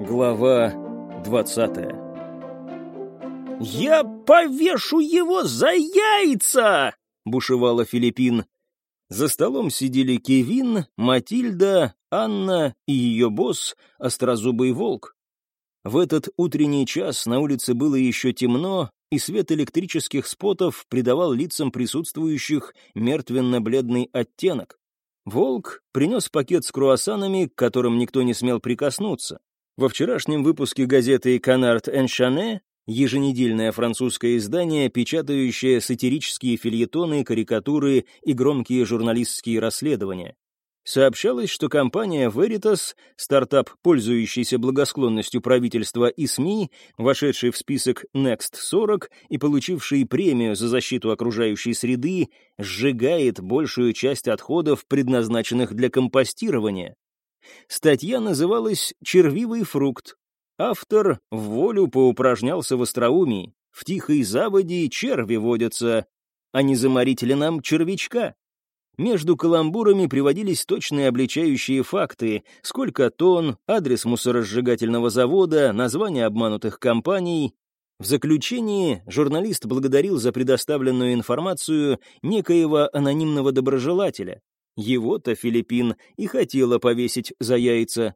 Глава двадцатая «Я повешу его за яйца!» — бушевала Филиппин. За столом сидели Кевин, Матильда, Анна и ее босс, острозубый волк. В этот утренний час на улице было еще темно, и свет электрических спотов придавал лицам присутствующих мертвенно-бледный оттенок. Волк принес пакет с круассанами, к которым никто не смел прикоснуться. Во вчерашнем выпуске газеты «Канарт Эншане» еженедельное французское издание, печатающее сатирические фильетоны, карикатуры и громкие журналистские расследования. Сообщалось, что компания Veritas, стартап, пользующийся благосклонностью правительства и СМИ, вошедший в список Next 40 и получивший премию за защиту окружающей среды, сжигает большую часть отходов, предназначенных для компостирования. Статья называлась «Червивый фрукт». Автор в волю поупражнялся в остроумии. В тихой заводе черви водятся, а не заморить ли нам червячка? Между каламбурами приводились точные обличающие факты, сколько тонн, адрес мусоросжигательного завода, название обманутых компаний. В заключении журналист благодарил за предоставленную информацию некоего анонимного доброжелателя. Его-то Филиппин и хотела повесить за яйца.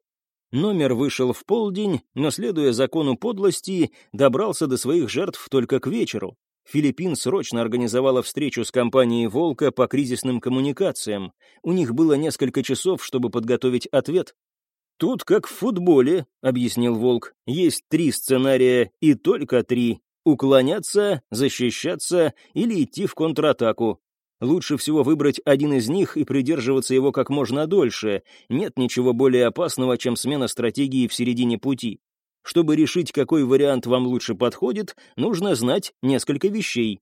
Номер вышел в полдень, но, следуя закону подлости, добрался до своих жертв только к вечеру. Филиппин срочно организовала встречу с компанией «Волка» по кризисным коммуникациям. У них было несколько часов, чтобы подготовить ответ. «Тут как в футболе», — объяснил Волк. «Есть три сценария и только три. Уклоняться, защищаться или идти в контратаку. Лучше всего выбрать один из них и придерживаться его как можно дольше. Нет ничего более опасного, чем смена стратегии в середине пути. Чтобы решить, какой вариант вам лучше подходит, нужно знать несколько вещей.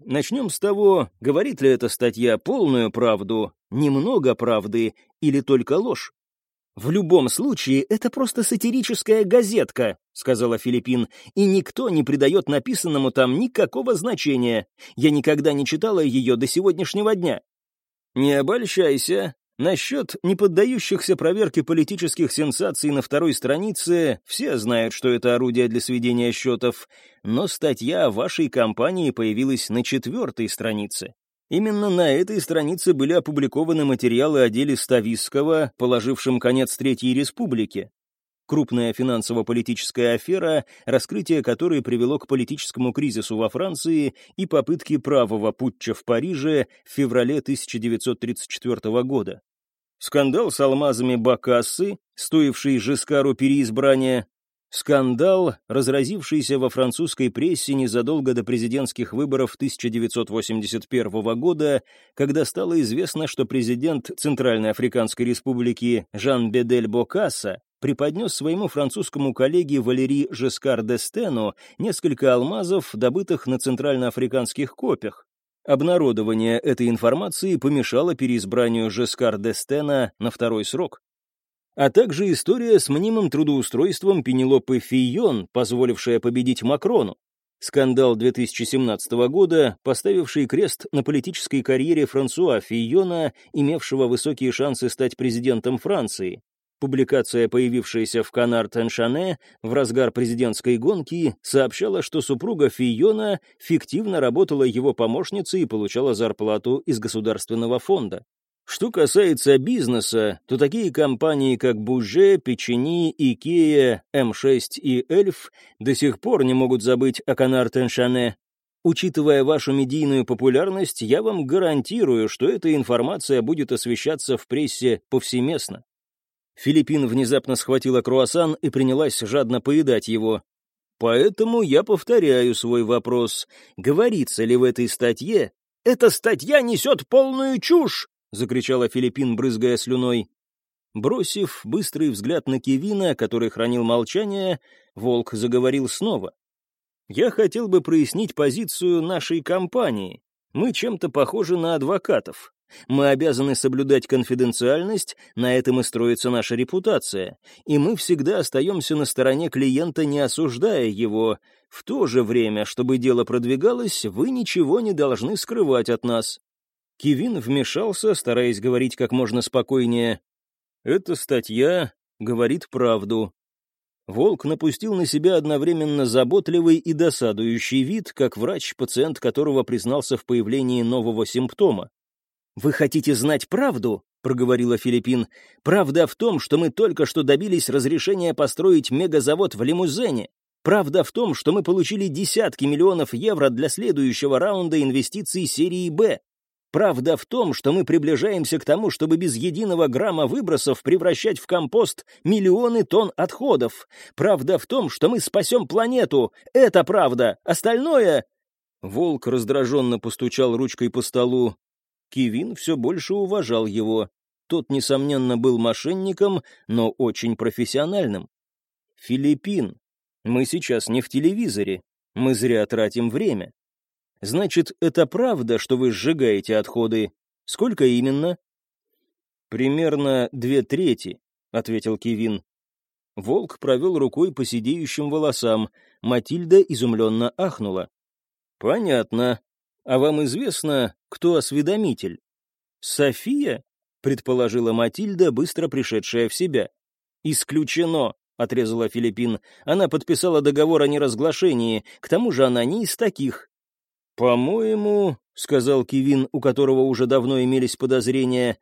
Начнем с того, говорит ли эта статья полную правду, немного правды или только ложь. «В любом случае, это просто сатирическая газетка», — сказала Филиппин, «и никто не придает написанному там никакого значения. Я никогда не читала ее до сегодняшнего дня». «Не обольщайся. Насчет неподдающихся проверке политических сенсаций на второй странице все знают, что это орудие для сведения счетов, но статья о вашей компании появилась на четвертой странице. Именно на этой странице были опубликованы материалы о деле Стависского, положившем конец Третьей Республике. Крупная финансово-политическая афера, раскрытие которой привело к политическому кризису во Франции и попытке правого путча в Париже в феврале 1934 года. Скандал с алмазами Бакассы, стоивший Жескару переизбрания, Скандал, разразившийся во французской прессе незадолго до президентских выборов 1981 года, когда стало известно, что президент Центральной Африканской Республики Жан Бедель Бокасса преподнес своему французскому коллеге Валери Жескар Дестену несколько алмазов, добытых на центральноафриканских копях. Обнародование этой информации помешало переизбранию Жескар Дестена на второй срок. А также история с мнимым трудоустройством Пенелопы Фийон, позволившая победить Макрону. Скандал 2017 года, поставивший крест на политической карьере Франсуа Фийона, имевшего высокие шансы стать президентом Франции. Публикация, появившаяся в Canard enchaîné в разгар президентской гонки, сообщала, что супруга Фийона фиктивно работала его помощницей и получала зарплату из государственного фонда. Что касается бизнеса, то такие компании, как Bouygues, Pechiney, IKEA, M6 и Эльф до сих пор не могут забыть о Канар Теншане. Учитывая вашу медийную популярность, я вам гарантирую, что эта информация будет освещаться в прессе повсеместно. Филиппин внезапно схватила круассан и принялась жадно поедать его. Поэтому я повторяю свой вопрос. Говорится ли в этой статье «Эта статья несет полную чушь!» — закричала Филиппин, брызгая слюной. Бросив быстрый взгляд на Кевина, который хранил молчание, Волк заговорил снова. «Я хотел бы прояснить позицию нашей компании. Мы чем-то похожи на адвокатов. Мы обязаны соблюдать конфиденциальность, на этом и строится наша репутация, и мы всегда остаемся на стороне клиента, не осуждая его. В то же время, чтобы дело продвигалось, вы ничего не должны скрывать от нас». Кевин вмешался, стараясь говорить как можно спокойнее. «Эта статья говорит правду. Волк напустил на себя одновременно заботливый и досадующий вид, как врач, пациент которого признался в появлении нового симптома. «Вы хотите знать правду?» — проговорила Филиппин. «Правда в том, что мы только что добились разрешения построить мегазавод в Лимузене. Правда в том, что мы получили десятки миллионов евро для следующего раунда инвестиций серии «Б». Правда в том, что мы приближаемся к тому, чтобы без единого грамма выбросов превращать в компост миллионы тонн отходов. Правда в том, что мы спасем планету. Это правда. Остальное...» Волк раздраженно постучал ручкой по столу. Кивин все больше уважал его. Тот, несомненно, был мошенником, но очень профессиональным. «Филиппин, мы сейчас не в телевизоре. Мы зря тратим время. Значит, это правда, что вы сжигаете отходы? Сколько именно? Примерно две трети, ответил Кевин. Волк провел рукой по сидеющим волосам. Матильда изумленно ахнула. Понятно. А вам известно, кто осведомитель? София? предположила Матильда, быстро пришедшая в себя. Исключено, отрезала Филиппин. Она подписала договор о неразглашении. К тому же она не из таких. «По-моему», — сказал Кивин, у которого уже давно имелись подозрения,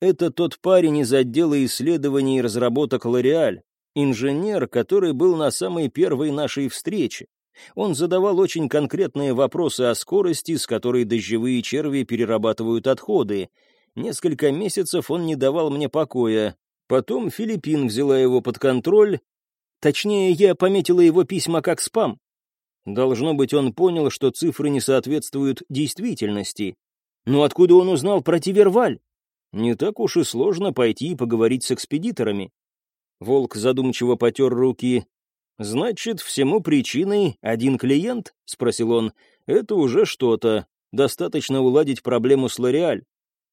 «это тот парень из отдела исследований и разработок Лореаль, инженер, который был на самой первой нашей встрече. Он задавал очень конкретные вопросы о скорости, с которой дождевые черви перерабатывают отходы. Несколько месяцев он не давал мне покоя. Потом Филиппин взяла его под контроль. Точнее, я пометила его письма как спам. Должно быть, он понял, что цифры не соответствуют действительности. Но откуда он узнал про Тиверваль? Не так уж и сложно пойти и поговорить с экспедиторами. Волк задумчиво потер руки. «Значит, всему причиной один клиент?» — спросил он. «Это уже что-то. Достаточно уладить проблему с Лореаль».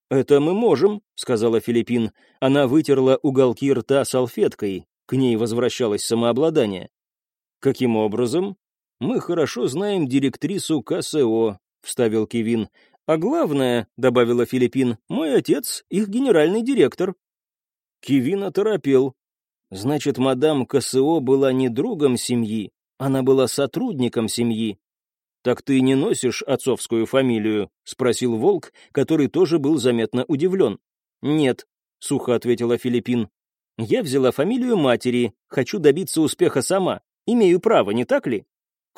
«Это мы можем», — сказала Филиппин. Она вытерла уголки рта салфеткой. К ней возвращалось самообладание. «Каким образом?» «Мы хорошо знаем директрису КСО», — вставил Кевин. «А главное», — добавила Филиппин, — «мой отец — их генеральный директор». Кевин оторопел. «Значит, мадам КСО была не другом семьи, она была сотрудником семьи». «Так ты не носишь отцовскую фамилию?» — спросил Волк, который тоже был заметно удивлен. «Нет», — сухо ответила Филиппин. «Я взяла фамилию матери, хочу добиться успеха сама. Имею право, не так ли?»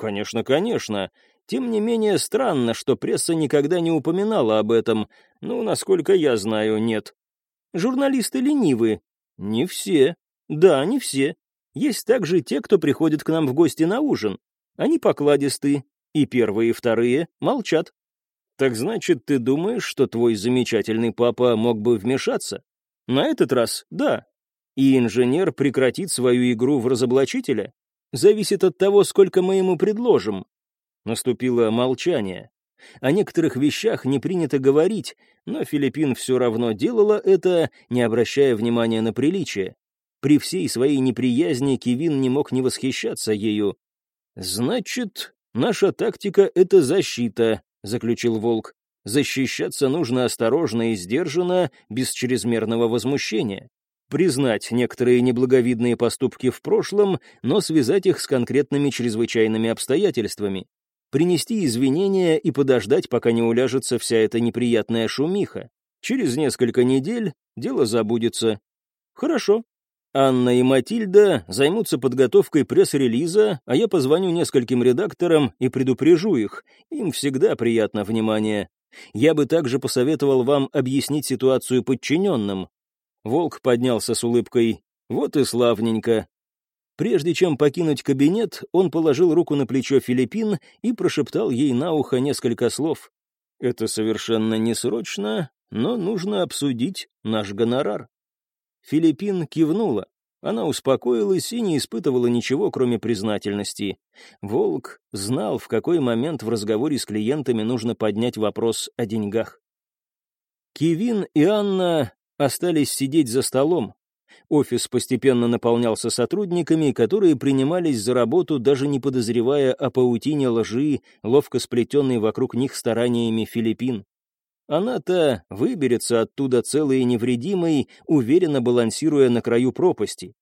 Конечно, конечно. Тем не менее, странно, что пресса никогда не упоминала об этом. Ну, насколько я знаю, нет. Журналисты ленивы. Не все. Да, не все. Есть также те, кто приходит к нам в гости на ужин. Они покладисты, и первые, и вторые молчат. Так значит, ты думаешь, что твой замечательный папа мог бы вмешаться? На этот раз — да. И инженер прекратит свою игру в разоблачителя? Зависит от того, сколько мы ему предложим». Наступило молчание. О некоторых вещах не принято говорить, но Филиппин все равно делала это, не обращая внимания на приличие. При всей своей неприязни Кевин не мог не восхищаться ею. «Значит, наша тактика — это защита», — заключил Волк. «Защищаться нужно осторожно и сдержанно, без чрезмерного возмущения признать некоторые неблаговидные поступки в прошлом, но связать их с конкретными чрезвычайными обстоятельствами, принести извинения и подождать, пока не уляжется вся эта неприятная шумиха. Через несколько недель дело забудется. Хорошо. Анна и Матильда займутся подготовкой пресс-релиза, а я позвоню нескольким редакторам и предупрежу их. Им всегда приятно внимание. Я бы также посоветовал вам объяснить ситуацию подчиненным, Волк поднялся с улыбкой. «Вот и славненько». Прежде чем покинуть кабинет, он положил руку на плечо Филиппин и прошептал ей на ухо несколько слов. «Это совершенно не срочно, но нужно обсудить наш гонорар». Филиппин кивнула. Она успокоилась и не испытывала ничего, кроме признательности. Волк знал, в какой момент в разговоре с клиентами нужно поднять вопрос о деньгах. Кевин и Анна остались сидеть за столом. Офис постепенно наполнялся сотрудниками, которые принимались за работу, даже не подозревая о паутине лжи, ловко сплетенной вокруг них стараниями Филиппин. Она-то выберется оттуда целой и невредимой, уверенно балансируя на краю пропасти.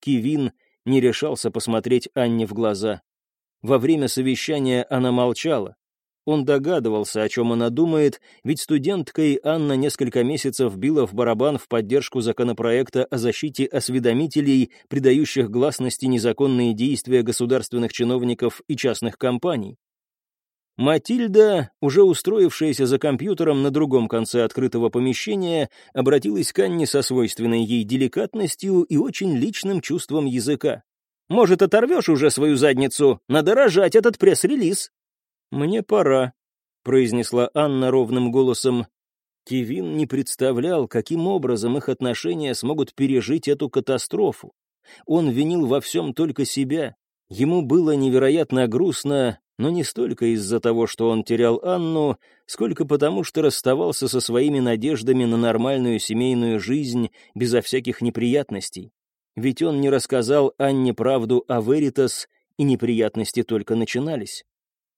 Кивин не решался посмотреть Анне в глаза. Во время совещания она молчала. Он догадывался, о чем она думает, ведь студенткой Анна несколько месяцев била в барабан в поддержку законопроекта о защите осведомителей, придающих гласности незаконные действия государственных чиновников и частных компаний. Матильда, уже устроившаяся за компьютером на другом конце открытого помещения, обратилась к Анне со свойственной ей деликатностью и очень личным чувством языка. «Может, оторвешь уже свою задницу? Надо рожать этот пресс-релиз!» «Мне пора», — произнесла Анна ровным голосом. Кевин не представлял, каким образом их отношения смогут пережить эту катастрофу. Он винил во всем только себя. Ему было невероятно грустно, но не столько из-за того, что он терял Анну, сколько потому, что расставался со своими надеждами на нормальную семейную жизнь безо всяких неприятностей. Ведь он не рассказал Анне правду о Веритас, и неприятности только начинались.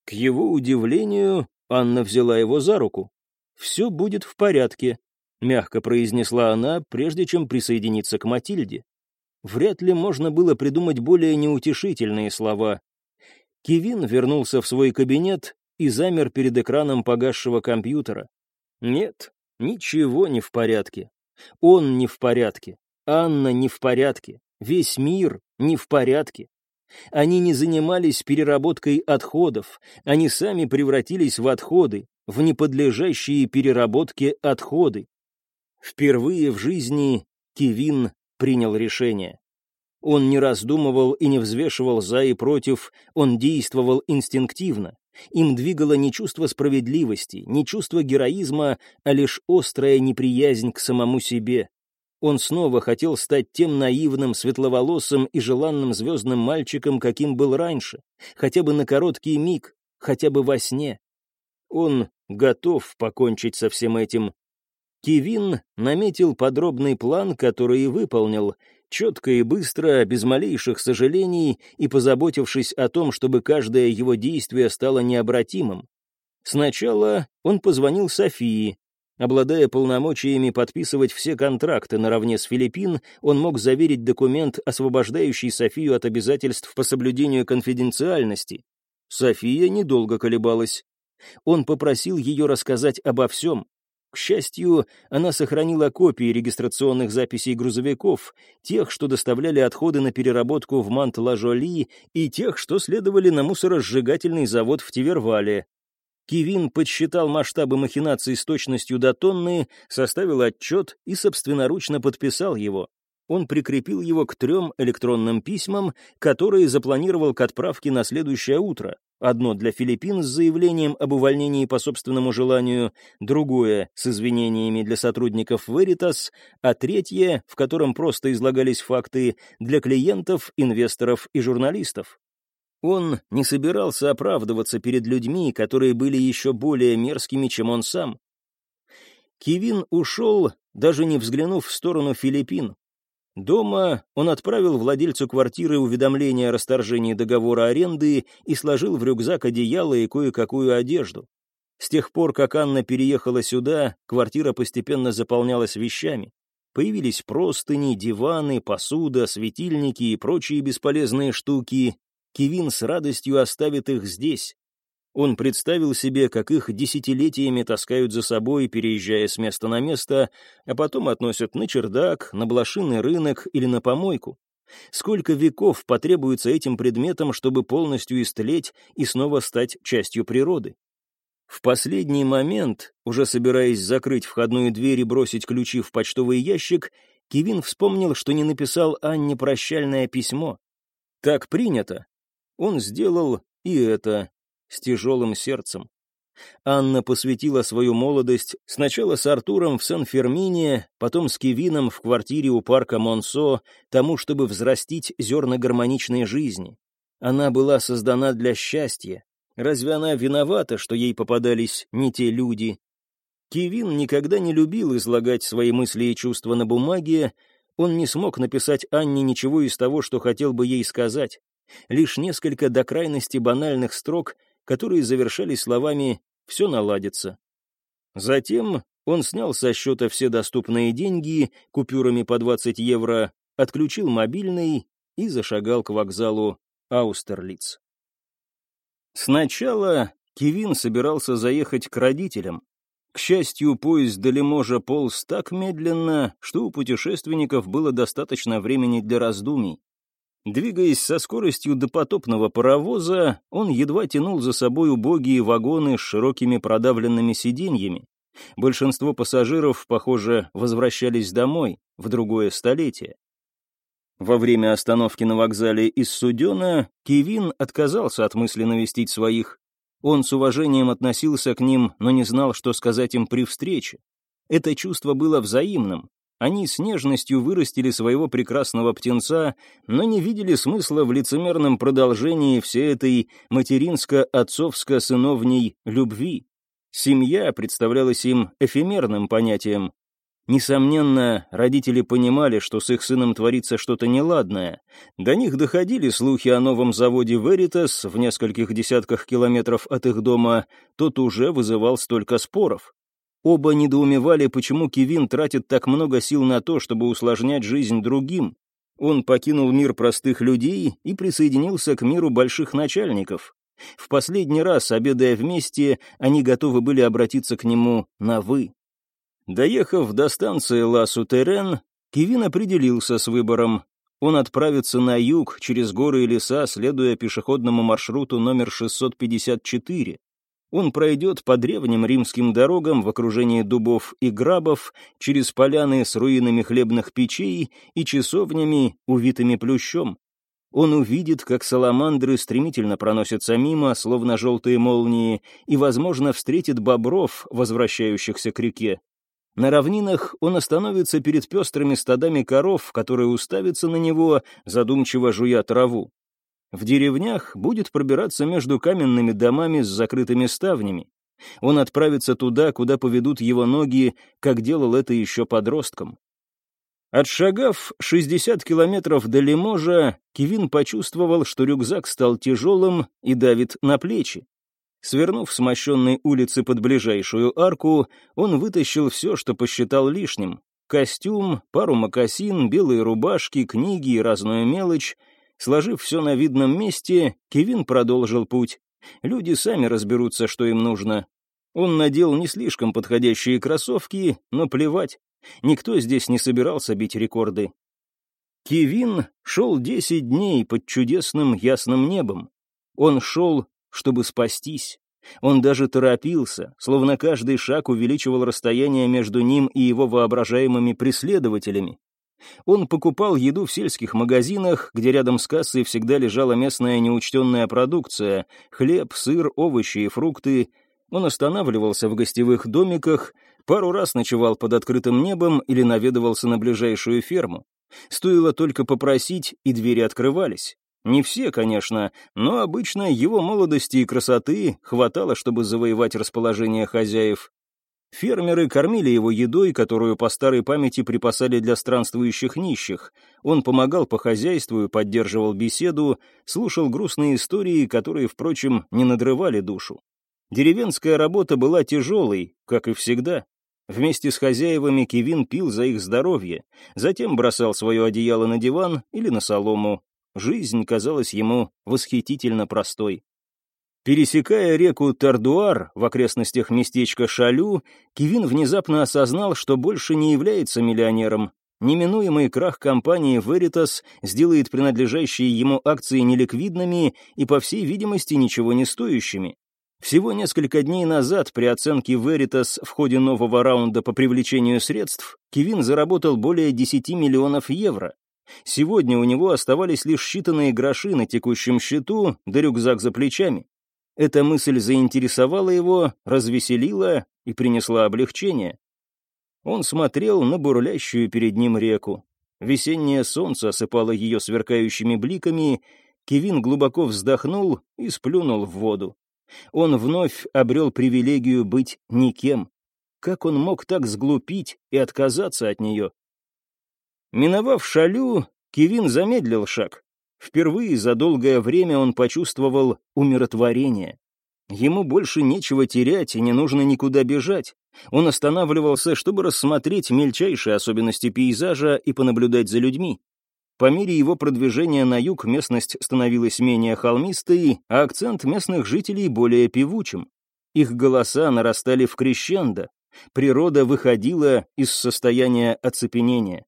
К его удивлению, Анна взяла его за руку. «Все будет в порядке», — мягко произнесла она, прежде чем присоединиться к Матильде. Вряд ли можно было придумать более неутешительные слова. Кевин вернулся в свой кабинет и замер перед экраном погасшего компьютера. Нет, ничего не в порядке. Он не в порядке. Анна не в порядке. Весь мир не в порядке. Они не занимались переработкой отходов, они сами превратились в отходы, в неподлежащие переработке отходы. Впервые в жизни Кевин принял решение. Он не раздумывал и не взвешивал за и против, он действовал инстинктивно. Им двигало не чувство справедливости, не чувство героизма, а лишь острая неприязнь к самому себе. Он снова хотел стать тем наивным, светловолосым и желанным звездным мальчиком, каким был раньше, хотя бы на короткий миг, хотя бы во сне. Он готов покончить со всем этим. Кевин наметил подробный план, который и выполнил, четко и быстро, без малейших сожалений и позаботившись о том, чтобы каждое его действие стало необратимым. Сначала он позвонил Софии, Обладая полномочиями подписывать все контракты наравне с Филиппин, он мог заверить документ, освобождающий Софию от обязательств по соблюдению конфиденциальности. София недолго колебалась. Он попросил ее рассказать обо всем. К счастью, она сохранила копии регистрационных записей грузовиков, тех, что доставляли отходы на переработку в Мант-Ла-Жоли, и тех, что следовали на мусоросжигательный завод в Тивервале. Кивин подсчитал масштабы махинаций с точностью до тонны, составил отчет и собственноручно подписал его. Он прикрепил его к трем электронным письмам, которые запланировал к отправке на следующее утро. Одно для Филиппин с заявлением об увольнении по собственному желанию, другое с извинениями для сотрудников Veritas, а третье, в котором просто излагались факты, для клиентов, инвесторов и журналистов. Он не собирался оправдываться перед людьми, которые были еще более мерзкими, чем он сам. Кевин ушел, даже не взглянув в сторону Филиппин. Дома он отправил владельцу квартиры уведомление о расторжении договора аренды и сложил в рюкзак одеяло и кое-какую одежду. С тех пор, как Анна переехала сюда, квартира постепенно заполнялась вещами. Появились простыни, диваны, посуда, светильники и прочие бесполезные штуки, Кевин с радостью оставит их здесь. Он представил себе, как их десятилетиями таскают за собой, переезжая с места на место, а потом относят на чердак, на блошиный рынок или на помойку. Сколько веков потребуется этим предметам, чтобы полностью истлеть и снова стать частью природы? В последний момент, уже собираясь закрыть входную дверь и бросить ключи в почтовый ящик, Кевин вспомнил, что не написал Анне прощальное письмо. Так принято, он сделал и это с тяжелым сердцем. Анна посвятила свою молодость сначала с Артуром в Сан-Фермине, потом с Кевином в квартире у парка Монсо, тому, чтобы взрастить зерна гармоничной жизни. Она была создана для счастья. Разве она виновата, что ей попадались не те люди? Кевин никогда не любил излагать свои мысли и чувства на бумаге, он не смог написать Анне ничего из того, что хотел бы ей сказать лишь несколько до крайности банальных строк, которые завершались словами «все наладится». Затем он снял со счета все доступные деньги, купюрами по 20 евро, отключил мобильный и зашагал к вокзалу Аустерлиц. Сначала Кевин собирался заехать к родителям. К счастью, поезд до Лиможа полз так медленно, что у путешественников было достаточно времени для раздумий. Двигаясь со скоростью допотопного паровоза, он едва тянул за собой убогие вагоны с широкими продавленными сиденьями. Большинство пассажиров, похоже, возвращались домой, в другое столетие. Во время остановки на вокзале из Судена Кевин отказался от мысли навестить своих. Он с уважением относился к ним, но не знал, что сказать им при встрече. Это чувство было взаимным. Они с нежностью вырастили своего прекрасного птенца, но не видели смысла в лицемерном продолжении всей этой материнско-отцовско-сыновней любви. Семья представлялась им эфемерным понятием. Несомненно, родители понимали, что с их сыном творится что-то неладное. До них доходили слухи о новом заводе «Веритас» в нескольких десятках километров от их дома, тот уже вызывал столько споров. Оба недоумевали, почему Кевин тратит так много сил на то, чтобы усложнять жизнь другим. Он покинул мир простых людей и присоединился к миру больших начальников. В последний раз, обедая вместе, они готовы были обратиться к нему на «вы». Доехав до станции Ла-Сутерен, Кевин определился с выбором. Он отправится на юг, через горы и леса, следуя пешеходному маршруту номер 654. Он пройдет по древним римским дорогам в окружении дубов и грабов, через поляны с руинами хлебных печей и часовнями, увитыми плющом. Он увидит, как саламандры стремительно проносятся мимо, словно желтые молнии, и, возможно, встретит бобров, возвращающихся к реке. На равнинах он остановится перед пестрыми стадами коров, которые уставятся на него, задумчиво жуя траву. В деревнях будет пробираться между каменными домами с закрытыми ставнями. Он отправится туда, куда поведут его ноги, как делал это еще подростком. Отшагав 60 километров до Лиможа, Кевин почувствовал, что рюкзак стал тяжелым и давит на плечи. Свернув с мощенной улицы под ближайшую арку, он вытащил все, что посчитал лишним. Костюм, пару мокасин, белые рубашки, книги и разную мелочь. Сложив все на видном месте, Кевин продолжил путь. Люди сами разберутся, что им нужно. Он надел не слишком подходящие кроссовки, но плевать. Никто здесь не собирался бить рекорды. Кевин шел десять дней под чудесным ясным небом. Он шел, чтобы спастись. Он даже торопился, словно каждый шаг увеличивал расстояние между ним и его воображаемыми преследователями. Он покупал еду в сельских магазинах, где рядом с кассой всегда лежала местная неучтенная продукция — хлеб, сыр, овощи и фрукты. Он останавливался в гостевых домиках, Пару раз ночевал под открытым небом или наведывался на ближайшую ферму. Стоило только попросить, и двери открывались. Не все, конечно, но обычно его молодости и красоты хватало, чтобы завоевать расположение хозяев. Фермеры кормили его едой, которую по старой памяти припасали для странствующих нищих. Он помогал по хозяйству и поддерживал беседу, слушал грустные истории, которые, впрочем, не надрывали душу. Деревенская работа была тяжелой, как и всегда. Вместе с хозяевами Кевин пил за их здоровье, затем бросал свое одеяло на диван или на солому. Жизнь казалась ему восхитительно простой. Пересекая реку Тардуар в окрестностях местечка Шалю, Кевин внезапно осознал, что больше не является миллионером. Неминуемый крах компании Veritas сделает принадлежащие ему акции неликвидными и, по всей видимости, ничего не стоящими. Всего несколько дней назад при оценке Veritas в ходе нового раунда по привлечению средств Кевин заработал более 10 миллионов евро. Сегодня у него оставались лишь считанные гроши на текущем счету, да рюкзак за плечами. Эта мысль заинтересовала его, развеселила и принесла облегчение. Он смотрел на бурлящую перед ним реку. Весеннее солнце осыпало ее сверкающими бликами, Кевин глубоко вздохнул и сплюнул в воду. Он вновь обрел привилегию быть никем. Как он мог так сглупить и отказаться от нее? Миновав шалю, Кевин замедлил шаг. Впервые за долгое время он почувствовал умиротворение. Ему больше нечего терять и не нужно никуда бежать. Он останавливался, чтобы рассмотреть мельчайшие особенности пейзажа и понаблюдать за людьми. По мере его продвижения на юг местность становилась менее холмистой, а акцент местных жителей более певучим. Их голоса нарастали в крещендо. Природа выходила из состояния оцепенения.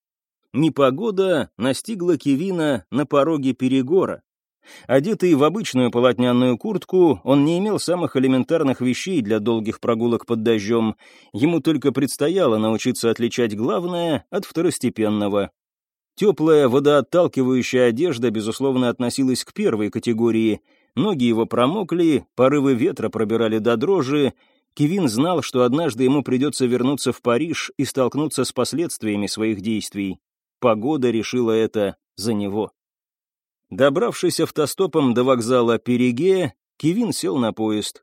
Непогода настигла Кевина на пороге перегора. Одетый в обычную полотняную куртку, он не имел самых элементарных вещей для долгих прогулок под дождем. Ему только предстояло научиться отличать главное от второстепенного. Теплая водоотталкивающая одежда, безусловно, относилась к первой категории. Ноги его промокли, порывы ветра пробирали до дрожи. Кевин знал, что однажды ему придется вернуться в Париж и столкнуться с последствиями своих действий. Погода решила это за него. Добравшись автостопом до вокзала Переге, Кевин сел на поезд.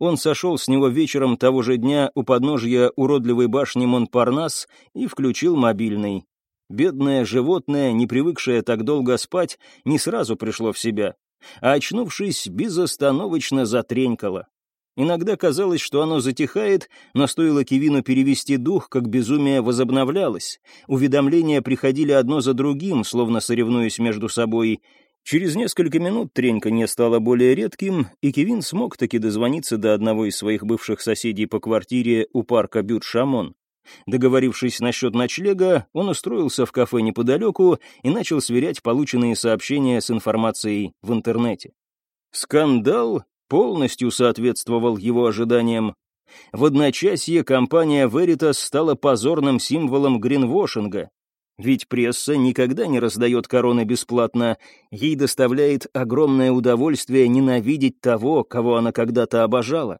Он сошел с него вечером того же дня у подножья уродливой башни Монпарнас и включил мобильный. Бедное животное, не привыкшее так долго спать, не сразу пришло в себя, а очнувшись, безостановочно затренькало. Иногда казалось, что оно затихает, но стоило Кевину перевести дух, как безумие возобновлялось. Уведомления приходили одно за другим, словно соревнуясь между собой. Через несколько минут треньканье стало более редким, и Кевин смог таки дозвониться до одного из своих бывших соседей по квартире у парка Бют-Шамон. Договорившись насчет ночлега, он устроился в кафе неподалеку и начал сверять полученные сообщения с информацией в интернете. Скандал полностью соответствовал его ожиданиям. В одночасье компания Veritas стала позорным символом гринвошинга. Ведь пресса никогда не раздает короны бесплатно, ей доставляет огромное удовольствие ненавидеть того, кого она когда-то обожала.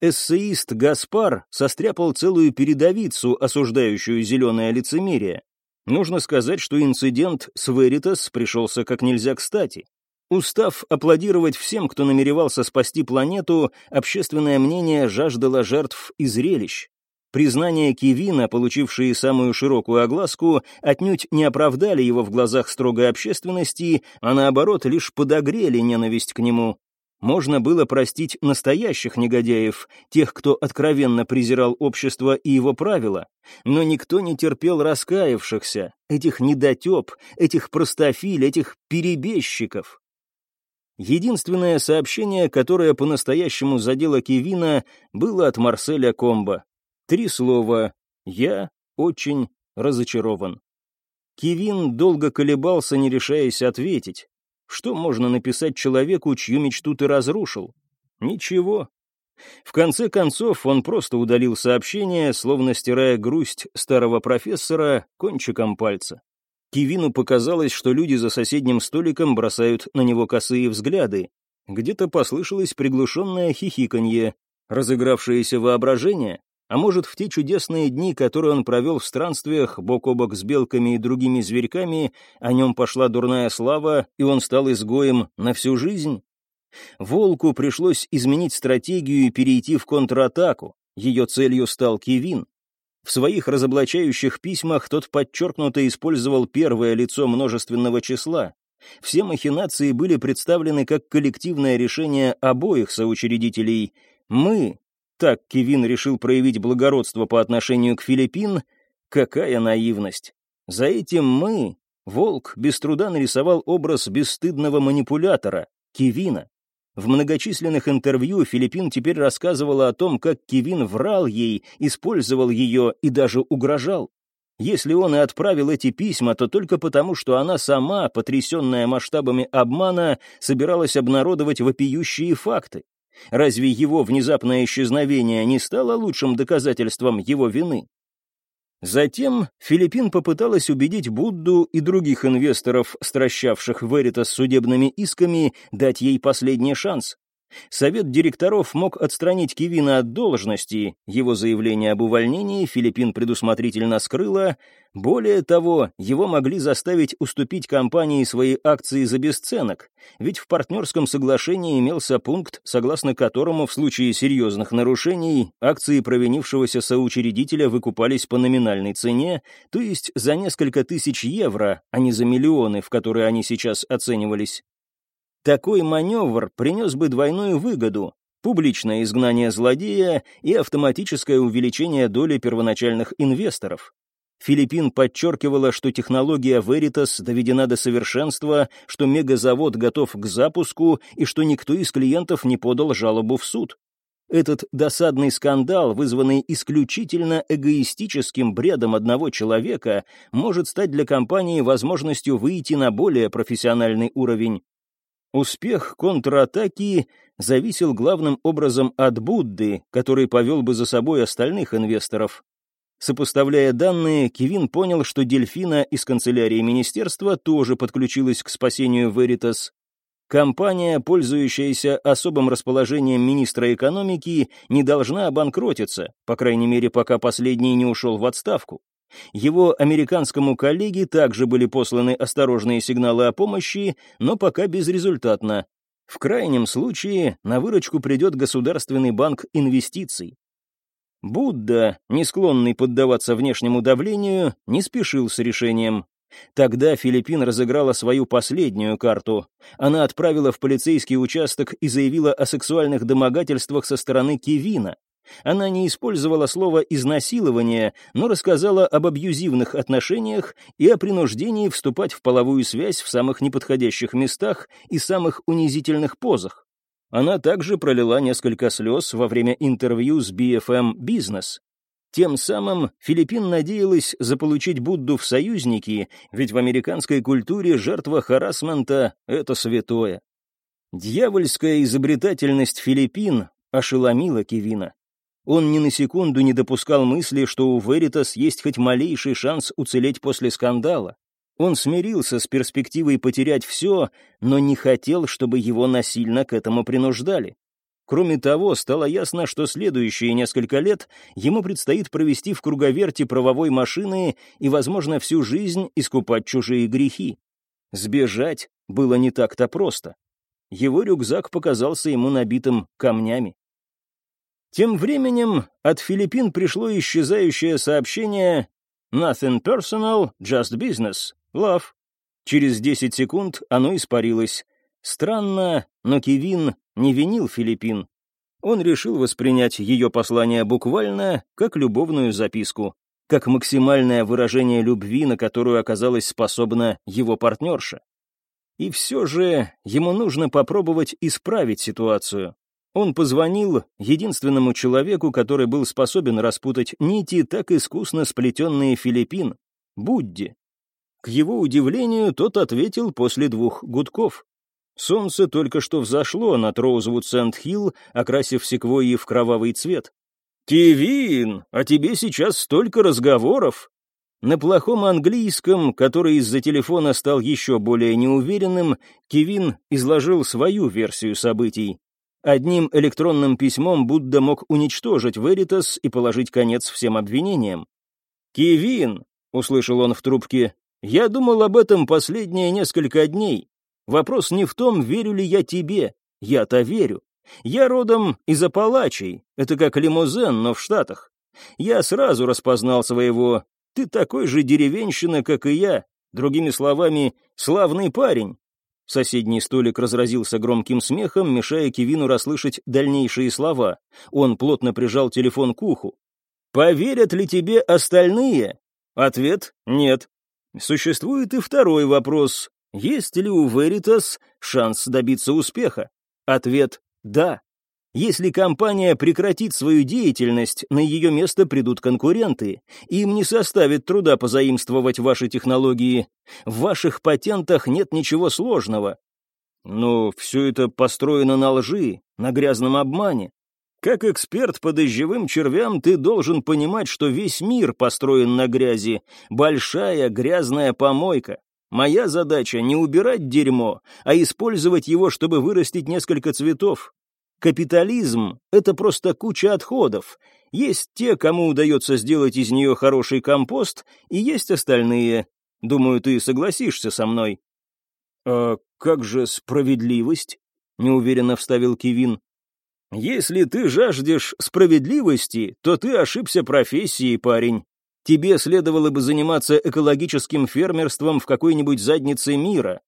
Эссеист Гаспар состряпал целую передовицу, осуждающую зеленое лицемерие. Нужно сказать, что инцидент с Веритас пришелся как нельзя кстати. Устав аплодировать всем, кто намеревался спасти планету, общественное мнение жаждало жертв и зрелищ. Признания Кивина, получившие самую широкую огласку, отнюдь не оправдали его в глазах строгой общественности, а наоборот лишь подогрели ненависть к нему. Можно было простить настоящих негодяев, тех, кто откровенно презирал общество и его правила, но никто не терпел раскаявшихся, этих недотеп, этих простофиль, этих перебежчиков. Единственное сообщение, которое по-настоящему задело Кевина, было от Марселя Комба. Три слова «Я очень разочарован». Кевин долго колебался, не решаясь ответить. Что можно написать человеку, чью мечту ты разрушил? Ничего. В конце концов, он просто удалил сообщение, словно стирая грусть старого профессора кончиком пальца. Кивину показалось, что люди за соседним столиком бросают на него косые взгляды. Где-то послышалось приглушенное хихиканье, разыгравшееся воображение. А может, в те чудесные дни, которые он провел в странствиях, бок о бок с белками и другими зверьками, о нем пошла дурная слава, и он стал изгоем на всю жизнь? Волку пришлось изменить стратегию и перейти в контратаку. Ее целью стал Кевин. В своих разоблачающих письмах тот подчеркнуто использовал первое лицо множественного числа. Все махинации были представлены как коллективное решение обоих соучредителей. Мы, так Кевин решил проявить благородство по отношению к Филиппин, какая наивность. За этим мы, Волк, без труда нарисовал образ бесстыдного манипулятора, Кевина. В многочисленных интервью Филиппин теперь рассказывала о том, как Кевин врал ей, использовал ее и даже угрожал. Если он и отправил эти письма, то только потому, что она сама, потрясенная масштабами обмана, собиралась обнародовать вопиющие факты. Разве его внезапное исчезновение не стало лучшим доказательством его вины? Затем Филиппин попыталась убедить Будду и других инвесторов, стращавших Веритас судебными исками, дать ей последний шанс. Совет директоров мог отстранить Кевина от должности, его заявление об увольнении Филиппин предусмотрительно скрыла, более того, его могли заставить уступить компании свои акции за бесценок, ведь в партнерском соглашении имелся пункт, согласно которому в случае серьезных нарушений акции провинившегося соучредителя выкупались по номинальной цене, то есть за несколько тысяч евро, а не за миллионы, в которые они сейчас оценивались. Такой маневр принес бы двойную выгоду – публичное изгнание злодея и автоматическое увеличение доли первоначальных инвесторов. Филиппин подчеркивала, что технология Veritas доведена до совершенства, что мегазавод готов к запуску и что никто из клиентов не подал жалобу в суд. Этот досадный скандал, вызванный исключительно эгоистическим бредом одного человека, может стать для компании возможностью выйти на более профессиональный уровень. Успех контратаки зависел главным образом от Будды, который повел бы за собой остальных инвесторов. Сопоставляя данные, Кевин понял, что Дельфина из канцелярии министерства тоже подключилась к спасению Veritas. Компания, пользующаяся особым расположением министра экономики, не должна обанкротиться, по крайней мере, пока последний не ушел в отставку. Его американскому коллеге также были посланы осторожные сигналы о помощи, но пока безрезультатно. В крайнем случае на выручку придет Государственный банк инвестиций. Будда, не склонный поддаваться внешнему давлению, не спешил с решением. Тогда Филиппин разыграла свою последнюю карту. Она отправила в полицейский участок и заявила о сексуальных домогательствах со стороны Кевина. Она не использовала слово «изнасилование», но рассказала об абьюзивных отношениях и о принуждении вступать в половую связь в самых неподходящих местах и самых унизительных позах. Она также пролила несколько слез во время интервью с BFM Business. Тем самым Филиппин надеялась заполучить Будду в союзники, ведь в американской культуре жертва харасмента — это святое. Дьявольская изобретательность Филиппин ошеломила Кевина. Он ни на секунду не допускал мысли, что у Веритас есть хоть малейший шанс уцелеть после скандала. Он смирился с перспективой потерять все, но не хотел, чтобы его насильно к этому принуждали. Кроме того, стало ясно, что следующие несколько лет ему предстоит провести в круговерте правовой машины и, возможно, всю жизнь искупать чужие грехи. Сбежать было не так-то просто. Его рюкзак показался ему набитым камнями. Тем временем от Филиппин пришло исчезающее сообщение «Nothing personal, just business. Love». Через 10 секунд оно испарилось. Странно, но Кевин не винил Филиппин. Он решил воспринять ее послание буквально как любовную записку, как максимальное выражение любви, на которую оказалась способна его партнерша. И все же ему нужно попробовать исправить ситуацию. Он позвонил единственному человеку, который был способен распутать нити, так искусно сплетенные Филиппин, Будди. К его удивлению, тот ответил после двух гудков. Солнце только что взошло над Роузвуд-Сент-Хилл, окрасив секвойи в кровавый цвет. «Кевин, а тебе сейчас столько разговоров!» На плохом английском, который из-за телефона стал еще более неуверенным, Кевин изложил свою версию событий. Одним электронным письмом Будда мог уничтожить Веритас и положить конец всем обвинениям. «Кевин», — услышал он в трубке, — «я думал об этом последние несколько дней. Вопрос не в том, верю ли я тебе. Я-то верю. Я родом из Апалачей. Это как лимузен, но в Штатах. Я сразу распознал своего. Ты такой же деревенщина, как и я. Другими словами, славный парень. Соседний столик разразился громким смехом, мешая Кевину расслышать дальнейшие слова. Он плотно прижал телефон к уху. «Поверят ли тебе остальные?» Ответ — нет. Существует и второй вопрос. Есть ли у Veritas шанс добиться успеха? Ответ – да. Если компания прекратит свою деятельность, на ее место придут конкуренты. Им не составит труда позаимствовать ваши технологии. В ваших патентах нет ничего сложного. Но все это построено на лжи, на грязном обмане. Как эксперт по дождевым червям ты должен понимать, что весь мир построен на грязи. Большая грязная помойка. Моя задача не убирать дерьмо, а использовать его, чтобы вырастить несколько цветов. Капитализм — это просто куча отходов. Есть те, кому удается сделать из нее хороший компост, и есть остальные. Думаю, ты согласишься со мной. «А как же справедливость?» — неуверенно вставил Кивин. «Если ты жаждешь справедливости, то ты ошибся профессией, парень. Тебе следовало бы заниматься экологическим фермерством в какой-нибудь заднице мира.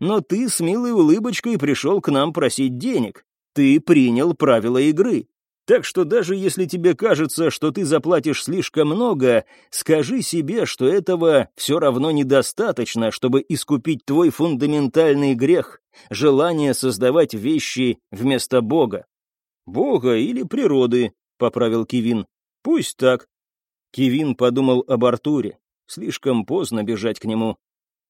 Но ты с милой улыбочкой пришел к нам просить денег. Ты принял правила игры. Так что даже если тебе кажется, что ты заплатишь слишком много, скажи себе, что этого все равно недостаточно, чтобы искупить твой фундаментальный грех — желание создавать вещи вместо Бога. «Бога или природы», — поправил Кивин. «Пусть так». Кивин подумал об Артуре. Слишком поздно бежать к нему.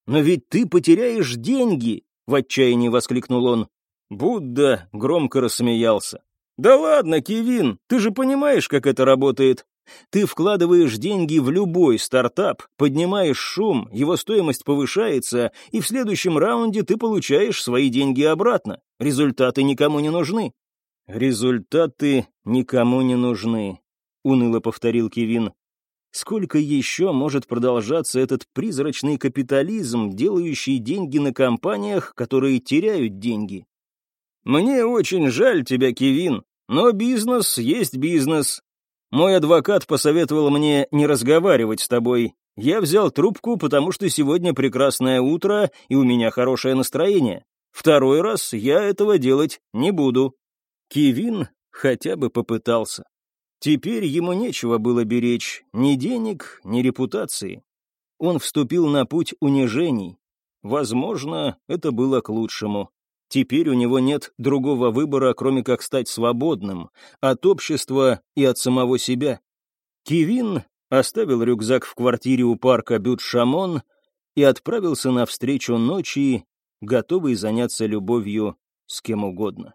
«Но ведь ты потеряешь деньги!» — в отчаянии воскликнул он. Будда громко рассмеялся. «Да ладно, Кевин, ты же понимаешь, как это работает. Ты вкладываешь деньги в любой стартап, поднимаешь шум, его стоимость повышается, и в следующем раунде ты получаешь свои деньги обратно. Результаты никому не нужны». «Результаты никому не нужны», — уныло повторил Кевин. «Сколько еще может продолжаться этот призрачный капитализм, делающий деньги на компаниях, которые теряют деньги?» «Мне очень жаль тебя, Кевин, но бизнес есть бизнес. Мой адвокат посоветовал мне не разговаривать с тобой. Я взял трубку, потому что сегодня прекрасное утро, и у меня хорошее настроение. Второй раз я этого делать не буду». Кевин хотя бы попытался. Теперь ему нечего было беречь ни денег, ни репутации. Он вступил на путь унижений. Возможно, это было к лучшему. Теперь у него нет другого выбора, кроме как стать свободным от общества и от самого себя. Кивин оставил рюкзак в квартире у парка Бют-Шамон и отправился навстречу ночи, готовый заняться любовью с кем угодно.